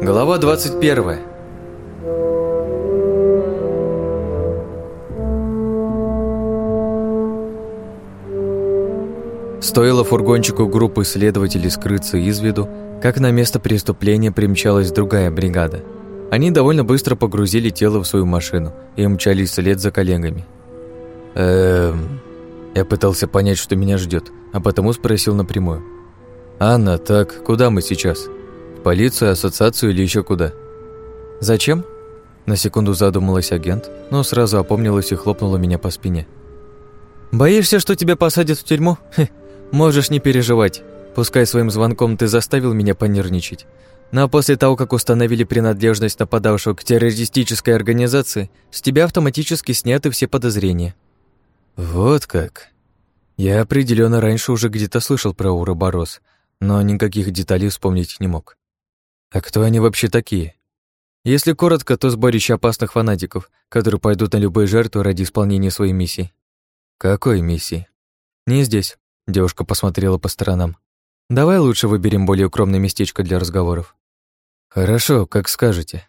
Глава 21 Стоило фургончику группы следователей скрыться из виду, как на место преступления примчалась другая бригада. Они довольно быстро погрузили тело в свою машину и умчались вслед за коллегами. Эм... Я пытался понять, что меня ждет, а потому спросил напрямую. «Анна, так куда мы сейчас? В полицию, ассоциацию или еще куда?» «Зачем?» На секунду задумалась агент, но сразу опомнилась и хлопнула меня по спине. «Боишься, что тебя посадят в тюрьму? Хе, можешь не переживать. Пускай своим звонком ты заставил меня понервничать. Но после того, как установили принадлежность нападавшего к террористической организации, с тебя автоматически сняты все подозрения». «Вот как?» Я определенно раньше уже где-то слышал про Уроборос, но никаких деталей вспомнить не мог. А кто они вообще такие? Если коротко, то сборище опасных фанатиков, которые пойдут на любые жертвы ради исполнения своей миссии. Какой миссии? Не здесь. Девушка посмотрела по сторонам. Давай лучше выберем более укромное местечко для разговоров. Хорошо, как скажете.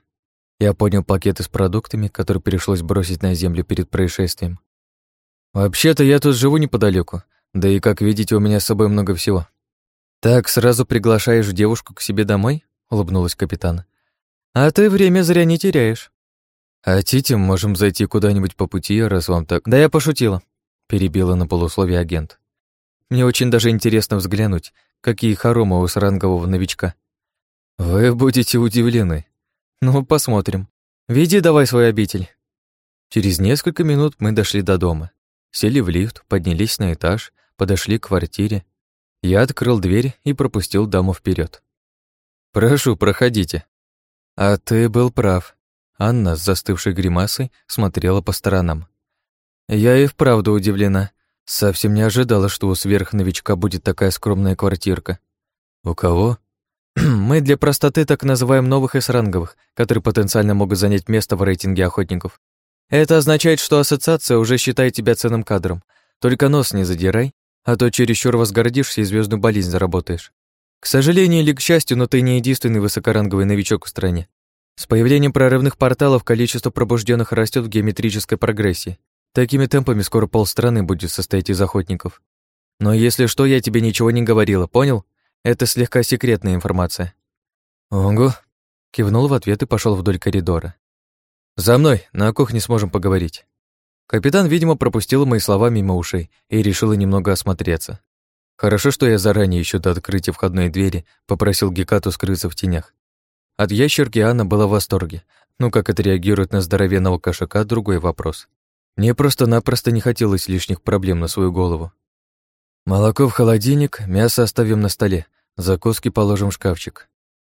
Я поднял пакеты с продуктами, которые пришлось бросить на землю перед происшествием. Вообще-то я тут живу неподалеку, да и, как видите, у меня с собой много всего. Так сразу приглашаешь девушку к себе домой? улыбнулась капитан. А ты время зря не теряешь. Хотите, можем зайти куда-нибудь по пути, раз вам так. Да я пошутила, перебила на полусловие агент. Мне очень даже интересно взглянуть, какие хоромы у сарангового новичка. Вы будете удивлены. Ну, посмотрим. Веди давай свой обитель. Через несколько минут мы дошли до дома. Сели в лифт, поднялись на этаж, подошли к квартире. Я открыл дверь и пропустил даму вперед. «Прошу, проходите». «А ты был прав». Анна с застывшей гримасой смотрела по сторонам. «Я и вправду удивлена. Совсем не ожидала, что у сверхновичка будет такая скромная квартирка». «У кого?» «Мы для простоты так называем новых эсранговых, которые потенциально могут занять место в рейтинге охотников. Это означает, что ассоциация уже считает тебя ценным кадром. Только нос не задирай, а то чересчур возгордишься и звездную болезнь заработаешь. К сожалению или к счастью, но ты не единственный высокоранговый новичок в стране. С появлением прорывных порталов количество пробужденных растет в геометрической прогрессии. Такими темпами скоро полстраны будет состоять из охотников. Но если что, я тебе ничего не говорила, понял? Это слегка секретная информация. Ого. Кивнул в ответ и пошел вдоль коридора. «За мной, на кухне сможем поговорить». Капитан, видимо, пропустил мои слова мимо ушей и решила немного осмотреться. Хорошо, что я заранее, еще до открытия входной двери, попросил Гекату скрыться в тенях. От ящерки Анна была в восторге. Ну, как отреагирует на здоровенного кошака – другой вопрос. Мне просто-напросто не хотелось лишних проблем на свою голову. Молоко в холодильник, мясо оставим на столе, закуски положим в шкафчик.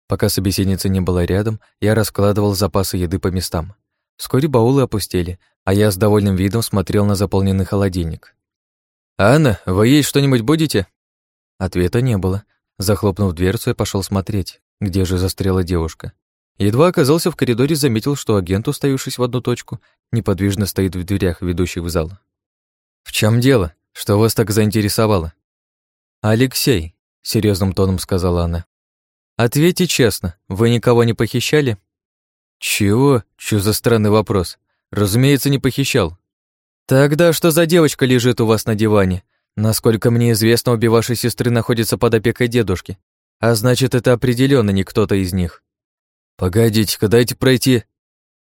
Пока собеседница не была рядом, я раскладывал запасы еды по местам. Вскоре баулы опустели, а я с довольным видом смотрел на заполненный холодильник. «Анна, вы есть что-нибудь будете?» Ответа не было. Захлопнув дверцу, я пошел смотреть, где же застряла девушка. Едва оказался в коридоре, заметил, что агент, уставившись в одну точку, неподвижно стоит в дверях, ведущих в зал. «В чем дело? Что вас так заинтересовало?» «Алексей», — серьезным тоном сказала она. «Ответьте честно, вы никого не похищали?» «Чего? Чё за странный вопрос? Разумеется, не похищал». «Тогда что за девочка лежит у вас на диване? Насколько мне известно, обе вашей сестры находятся под опекой дедушки. А значит, это определенно не кто-то из них». «Погодите-ка, дайте пройти».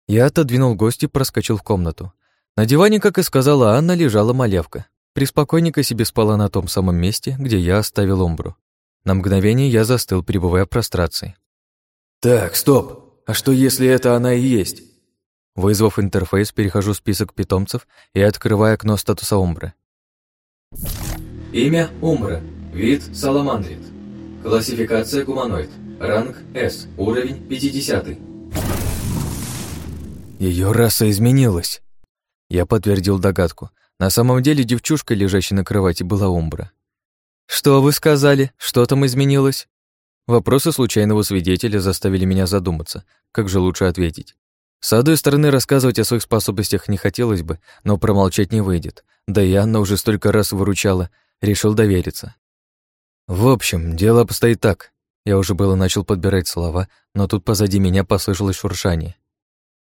Я отодвинул гостя и проскочил в комнату. На диване, как и сказала Анна, лежала малявка. Приспокойненько себе спала на том самом месте, где я оставил омбру. На мгновение я застыл, пребывая в прострации. «Так, стоп!» А что, если это она и есть? Вызвав интерфейс, перехожу в список питомцев и открываю окно статуса Умбры. Имя Умбра. Вид Саламандрит. Классификация гуманоид. Ранг С. Уровень 50. Ее раса изменилась. Я подтвердил догадку. На самом деле девчушка, лежащая на кровати, была Умбра. «Что вы сказали? Что там изменилось?» Вопросы случайного свидетеля заставили меня задуматься, как же лучше ответить. С одной стороны, рассказывать о своих способностях не хотелось бы, но промолчать не выйдет. Да и Анна уже столько раз выручала, решил довериться. В общем, дело обстоит так. Я уже было начал подбирать слова, но тут позади меня послышалось шуршание.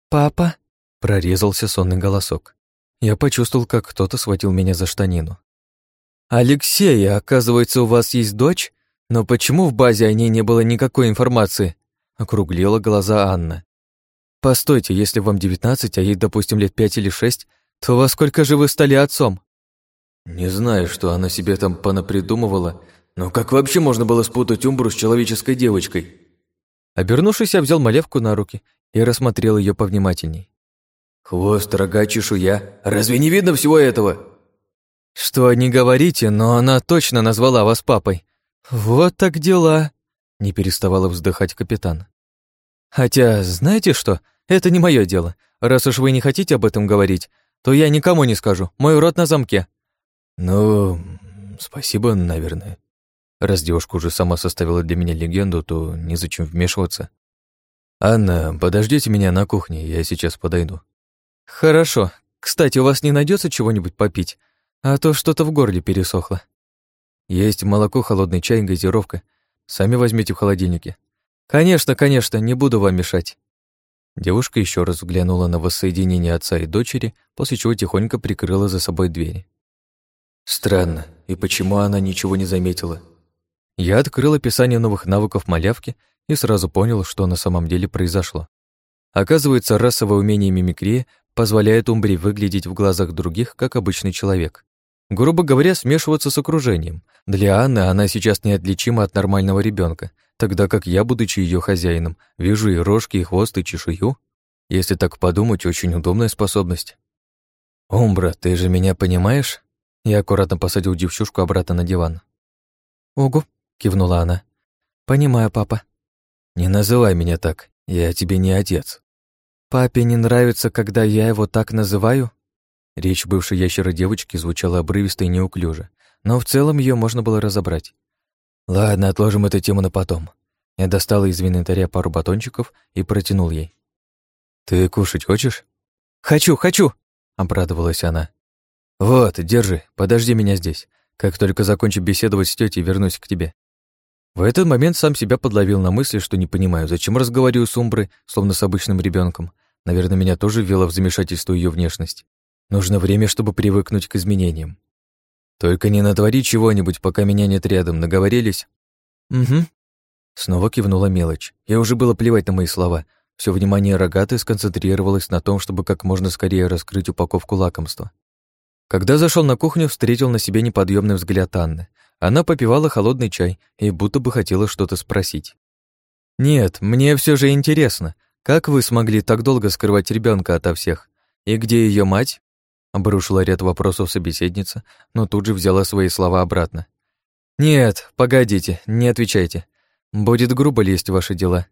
«Папа?» — прорезался сонный голосок. Я почувствовал, как кто-то схватил меня за штанину. «Алексей, оказывается, у вас есть дочь? Но почему в базе о ней не было никакой информации?» — округлила глаза Анна. «Постойте, если вам девятнадцать, а ей, допустим, лет пять или шесть, то во сколько же вы стали отцом?» «Не знаю, что она себе там понапридумывала, но как вообще можно было спутать Умбру с человеческой девочкой?» Обернувшись, я взял малевку на руки и рассмотрел ее повнимательней. «Хвост, рога, чешуя. Разве не видно всего этого?» «Что не говорите, но она точно назвала вас папой. Вот так дела!» Не переставала вздыхать капитан. «Хотя, знаете что, это не мое дело. Раз уж вы не хотите об этом говорить, то я никому не скажу. Мой рот на замке». «Ну, спасибо, наверное». Раз девушка уже сама составила для меня легенду, то незачем вмешиваться. «Анна, подождите меня на кухне, я сейчас подойду». «Хорошо. Кстати, у вас не найдется чего-нибудь попить? А то что-то в горле пересохло». «Есть молоко, холодный чай, газировка. Сами возьмите в холодильнике». «Конечно, конечно, не буду вам мешать». Девушка еще раз взглянула на воссоединение отца и дочери, после чего тихонько прикрыла за собой дверь. Странно, и почему она ничего не заметила? Я открыл описание новых навыков малявки и сразу понял, что на самом деле произошло. Оказывается, расовое умение мимикрии позволяет Умбри выглядеть в глазах других, как обычный человек. Грубо говоря, смешиваться с окружением. Для Анны она сейчас неотличима от нормального ребенка, тогда как я, будучи ее хозяином, вижу и рожки, и хвост, и чешую. Если так подумать, очень удобная способность. «Умбра, ты же меня понимаешь?» Я аккуратно посадил девчушку обратно на диван. «Огу», — кивнула она. «Понимаю, папа». «Не называй меня так, я тебе не отец». «Папе не нравится, когда я его так называю?» Речь бывшей ящера девочки звучала обрывисто и неуклюже, но в целом ее можно было разобрать. Ладно, отложим эту тему на потом. Я достала из инвентаря пару батончиков и протянул ей. «Ты кушать хочешь?» «Хочу, хочу!» — обрадовалась она. «Вот, держи, подожди меня здесь. Как только закончу беседовать с тетей, вернусь к тебе». В этот момент сам себя подловил на мысли, что не понимаю, зачем разговариваю с Умброй, словно с обычным ребенком. Наверное, меня тоже ввело в замешательство ее внешность. Нужно время, чтобы привыкнуть к изменениям. Только не натвори чего-нибудь, пока меня нет рядом, наговорились? Угу. Снова кивнула мелочь. Я уже было плевать на мои слова. Все внимание рогатой сконцентрировалось на том, чтобы как можно скорее раскрыть упаковку лакомства. Когда зашел на кухню, встретил на себе неподъемный взгляд Анны. Она попивала холодный чай и будто бы хотела что-то спросить. «Нет, мне все же интересно, как вы смогли так долго скрывать ребенка ото всех? И где ее мать?» Обрушила ряд вопросов собеседница, но тут же взяла свои слова обратно. «Нет, погодите, не отвечайте. Будет грубо лезть в ваши дела».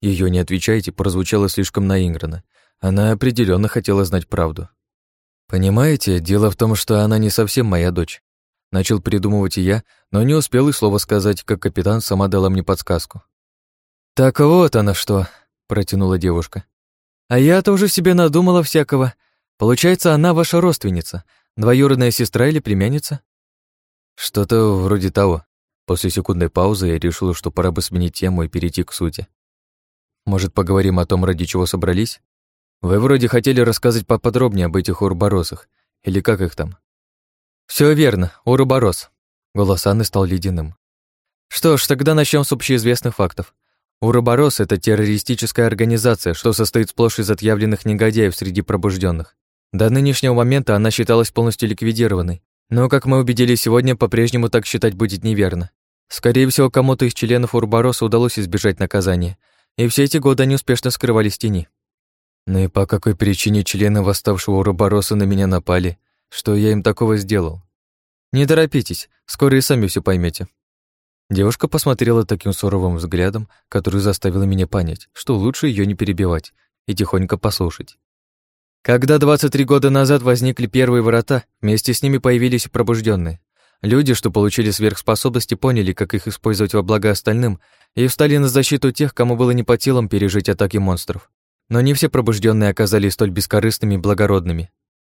Ее не отвечайте прозвучало слишком наигранно. Она определенно хотела знать правду. «Понимаете, дело в том, что она не совсем моя дочь». Начал придумывать и я, но не успел и слова сказать, как капитан сама дала мне подсказку. «Так вот она что», — протянула девушка. «А я-то уже себе надумала всякого. Получается, она ваша родственница, двоюродная сестра или племянница? Что-то вроде того. После секундной паузы я решила, что пора бы сменить тему и перейти к сути. Может, поговорим о том, ради чего собрались? Вы вроде хотели рассказать поподробнее об этих урборосах, или как их там? Все верно, урборос. Голос Анны стал ледяным. Что ж, тогда начнем с общеизвестных фактов. Урборос — это террористическая организация, что состоит сплошь из отъявленных негодяев среди пробужденных. До нынешнего момента она считалась полностью ликвидированной, но, как мы убедились сегодня, по-прежнему так считать будет неверно. Скорее всего, кому-то из членов Урбороса удалось избежать наказания, и все эти годы они успешно скрывались в тени. Ну и по какой причине члены восставшего Урбороса на меня напали? Что я им такого сделал? Не торопитесь, скоро и сами все поймете. Девушка посмотрела таким суровым взглядом, который заставил меня понять, что лучше ее не перебивать и тихонько послушать. Когда 23 года назад возникли первые врата, вместе с ними появились пробужденные. Люди, что получили сверхспособности, поняли, как их использовать во благо остальным, и встали на защиту тех, кому было не по силам пережить атаки монстров. Но не все пробужденные оказались столь бескорыстными и благородными.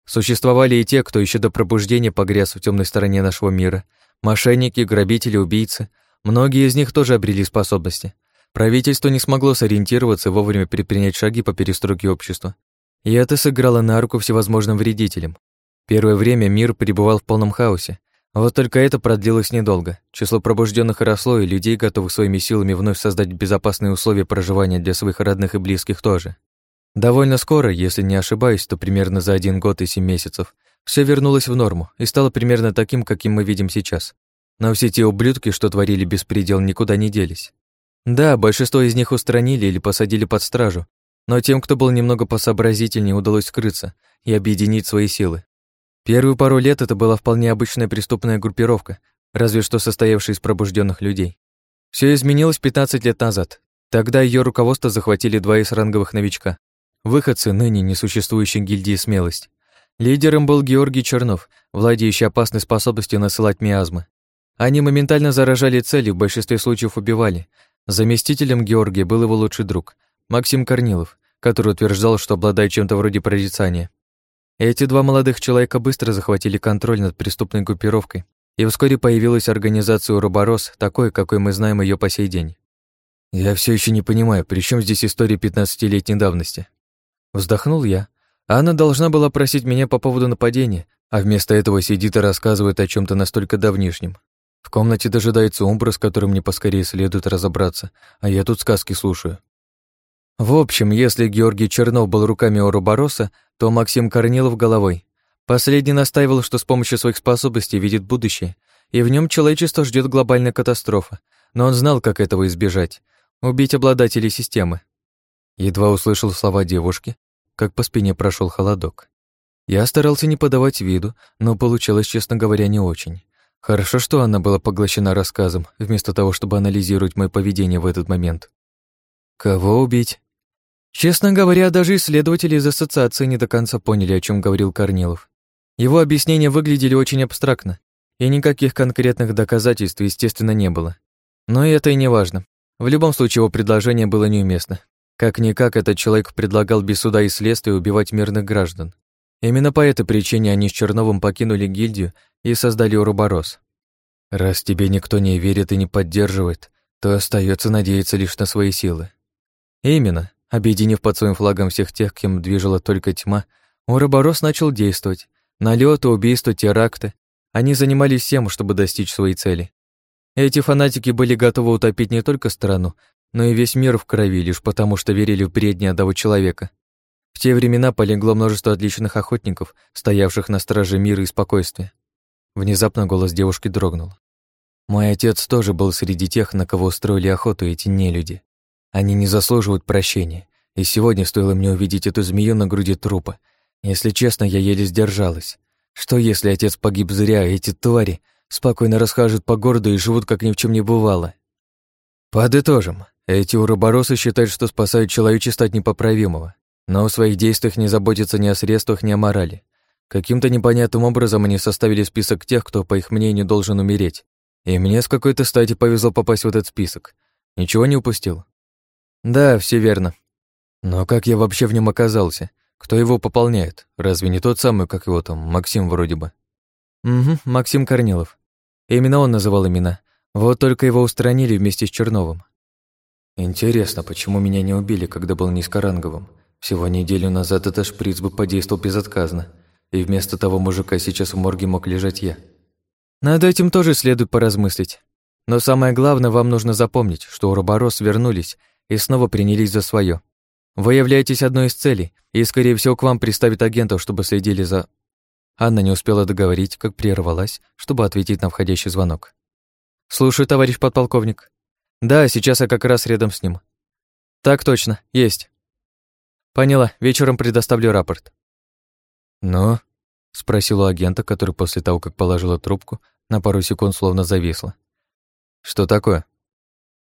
Существовали и те, кто еще до пробуждения погряз в темной стороне нашего мира. Мошенники, грабители, убийцы. Многие из них тоже обрели способности. Правительство не смогло сориентироваться и вовремя предпринять шаги по перестройке общества. И это сыграло на руку всевозможным вредителям. Первое время мир пребывал в полном хаосе. Вот только это продлилось недолго. Число пробужденных росло, и людей, готовых своими силами вновь создать безопасные условия проживания для своих родных и близких тоже. Довольно скоро, если не ошибаюсь, то примерно за один год и семь месяцев, все вернулось в норму и стало примерно таким, каким мы видим сейчас. Но все те ублюдки, что творили беспредел, никуда не делись. Да, большинство из них устранили или посадили под стражу, но тем, кто был немного посообразительнее, удалось скрыться и объединить свои силы. Первую пару лет это была вполне обычная преступная группировка, разве что состоявшая из пробужденных людей. Все изменилось 15 лет назад. Тогда ее руководство захватили два ранговых новичка, выходцы ныне несуществующей гильдии «Смелость». Лидером был Георгий Чернов, владеющий опасной способностью насылать миазмы. Они моментально заражали цели, в большинстве случаев убивали. Заместителем Георгия был его лучший друг, Максим Корнилов, который утверждал, что обладает чем-то вроде прорицания. Эти два молодых человека быстро захватили контроль над преступной группировкой, и вскоре появилась организация «Уроборос», такой, какой мы знаем ее по сей день. Я все еще не понимаю, при чем здесь история 15-летней давности? Вздохнул я. Анна должна была просить меня по поводу нападения, а вместо этого сидит и рассказывает о чем то настолько давнишнем. В комнате дожидается Умбра, с которым мне поскорее следует разобраться, а я тут сказки слушаю. В общем, если Георгий Чернов был руками Оробороса, то Максим Корнилов головой. Последний настаивал, что с помощью своих способностей видит будущее, и в нем человечество ждет глобальная катастрофа. Но он знал, как этого избежать — убить обладателей системы. Едва услышал слова девушки, как по спине прошел холодок. Я старался не подавать виду, но получилось, честно говоря, не очень. Хорошо, что она была поглощена рассказом, вместо того, чтобы анализировать мое поведение в этот момент. Кого убить? Честно говоря, даже исследователи из ассоциации не до конца поняли, о чем говорил Корнилов. Его объяснения выглядели очень абстрактно, и никаких конкретных доказательств, естественно, не было. Но это и не важно. В любом случае, его предложение было неуместно. Как-никак этот человек предлагал без суда и следствия убивать мирных граждан. Именно по этой причине они с Черновым покинули гильдию и создали Уруборос. Раз тебе никто не верит и не поддерживает, то остается надеяться лишь на свои силы. Именно. Объединив под своим флагом всех тех, кем движила только тьма, Уроборос начал действовать. Налеты, убийства, теракты. Они занимались всем, чтобы достичь своей цели. Эти фанатики были готовы утопить не только страну, но и весь мир в крови, лишь потому что верили в бредни одного человека. В те времена полегло множество отличных охотников, стоявших на страже мира и спокойствия. Внезапно голос девушки дрогнул. Мой отец тоже был среди тех, на кого устроили охоту эти нелюди. Они не заслуживают прощения. И сегодня стоило мне увидеть эту змею на груди трупа. Если честно, я еле сдержалась. Что если отец погиб зря, а эти твари спокойно расхаживают по городу и живут, как ни в чем не бывало? Подытожим. Эти уроборосы считают, что спасают человечество от непоправимого, но в своих действиях не заботятся ни о средствах, ни о морали. Каким-то непонятным образом они составили список тех, кто, по их мнению, должен умереть. И мне с какой-то стати повезло попасть в этот список. Ничего не упустил? Да, все верно. Но как я вообще в нем оказался? Кто его пополняет? Разве не тот самый, как его там, Максим вроде бы? Угу, Максим Корнилов. Именно он называл имена. Вот только его устранили вместе с Черновым. Интересно, почему меня не убили, когда был низкоранговым? Всего неделю назад этот шприц бы подействовал безотказно, и вместо того мужика сейчас в морге мог лежать я. Над этим тоже следует поразмыслить. Но самое главное, вам нужно запомнить, что Уроборос вернулись и снова принялись за свое. Вы являетесь одной из целей, и, скорее всего, к вам приставят агентов, чтобы следили за... Анна не успела договорить, как прервалась, чтобы ответить на входящий звонок. «Слушаю, товарищ подполковник». «Да, сейчас я как раз рядом с ним». «Так точно, есть». «Поняла, вечером предоставлю рапорт». «Ну?» — спросила агента, который после того, как положила трубку, на пару секунд словно зависла. «Что такое?»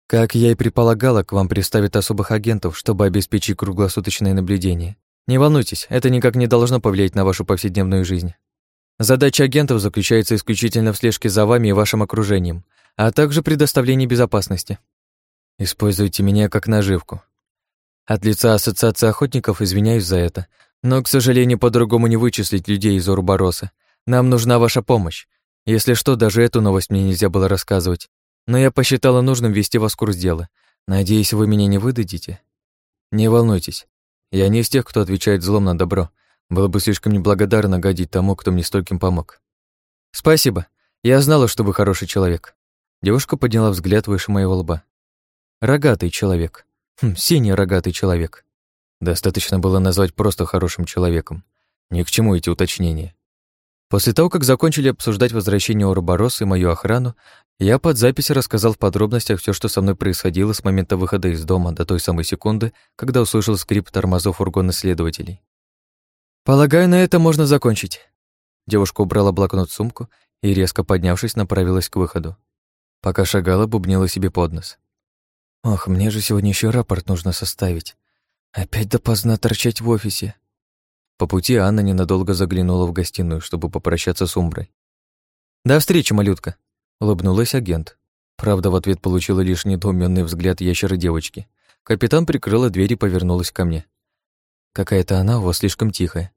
Как я и предполагала, к вам приставят особых агентов, чтобы обеспечить круглосуточное наблюдение. Не волнуйтесь, это никак не должно повлиять на вашу повседневную жизнь. Задача агентов заключается исключительно в слежке за вами и вашим окружением, а также предоставлении безопасности. Используйте меня как наживку. От лица Ассоциации охотников извиняюсь за это, Но, к сожалению, по-другому не вычислить людей из Урбороса. Нам нужна ваша помощь. Если что, даже эту новость мне нельзя было рассказывать. Но я посчитала нужным вести вас в курс дела. Надеюсь, вы меня не выдадите? Не волнуйтесь. Я не из тех, кто отвечает злом на добро. Было бы слишком неблагодарно гадить тому, кто мне стольким помог. Спасибо. Я знала, что вы хороший человек. Девушка подняла взгляд выше моего лба. Рогатый человек. Хм, синий рогатый человек. Достаточно было назвать просто хорошим человеком. Ни к чему эти уточнения. После того, как закончили обсуждать возвращение Уроборос и мою охрану, я под запись рассказал в подробностях все, что со мной происходило с момента выхода из дома до той самой секунды, когда услышал скрип тормозов фургона следователей. «Полагаю, на это можно закончить». Девушка убрала блокнот в сумку и, резко поднявшись, направилась к выходу. Пока шагала, бубнила себе под нос. «Ох, мне же сегодня еще рапорт нужно составить. Опять допоздна торчать в офисе». По пути Анна ненадолго заглянула в гостиную, чтобы попрощаться с Умброй. «До встречи, малютка!» — улыбнулась агент. Правда, в ответ получила лишь недоуменный взгляд ящера девочки. Капитан прикрыла дверь и повернулась ко мне. «Какая-то она у вас слишком тихая.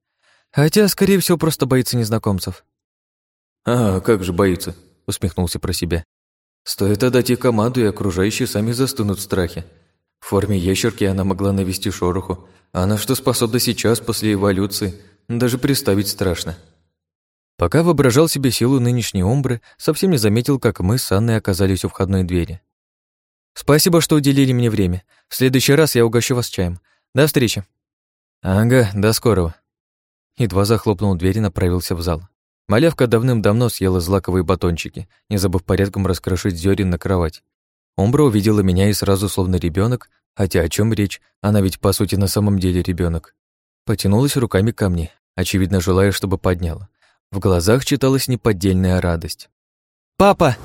Хотя, скорее всего, просто боится незнакомцев». «А, как же боится?» — усмехнулся про себя. «Стоит отдать ей команду, и окружающие сами застынут в страхе. В форме ящерки она могла навести шороху, а на что способна сейчас, после эволюции, даже представить страшно. Пока воображал себе силу нынешней Омбры, совсем не заметил, как мы с Анной оказались у входной двери. «Спасибо, что уделили мне время. В следующий раз я угощу вас чаем. До встречи». «Ага, до скорого». Едва захлопнул дверь и направился в зал. Малявка давным-давно съела злаковые батончики, не забыв порядком раскрошить зерен на кровать. Омбра увидела меня и сразу, словно ребенок, хотя о чем речь, она ведь по сути на самом деле ребенок. Потянулась руками ко мне, очевидно желая, чтобы подняла. В глазах читалась неподдельная радость. «Папа!»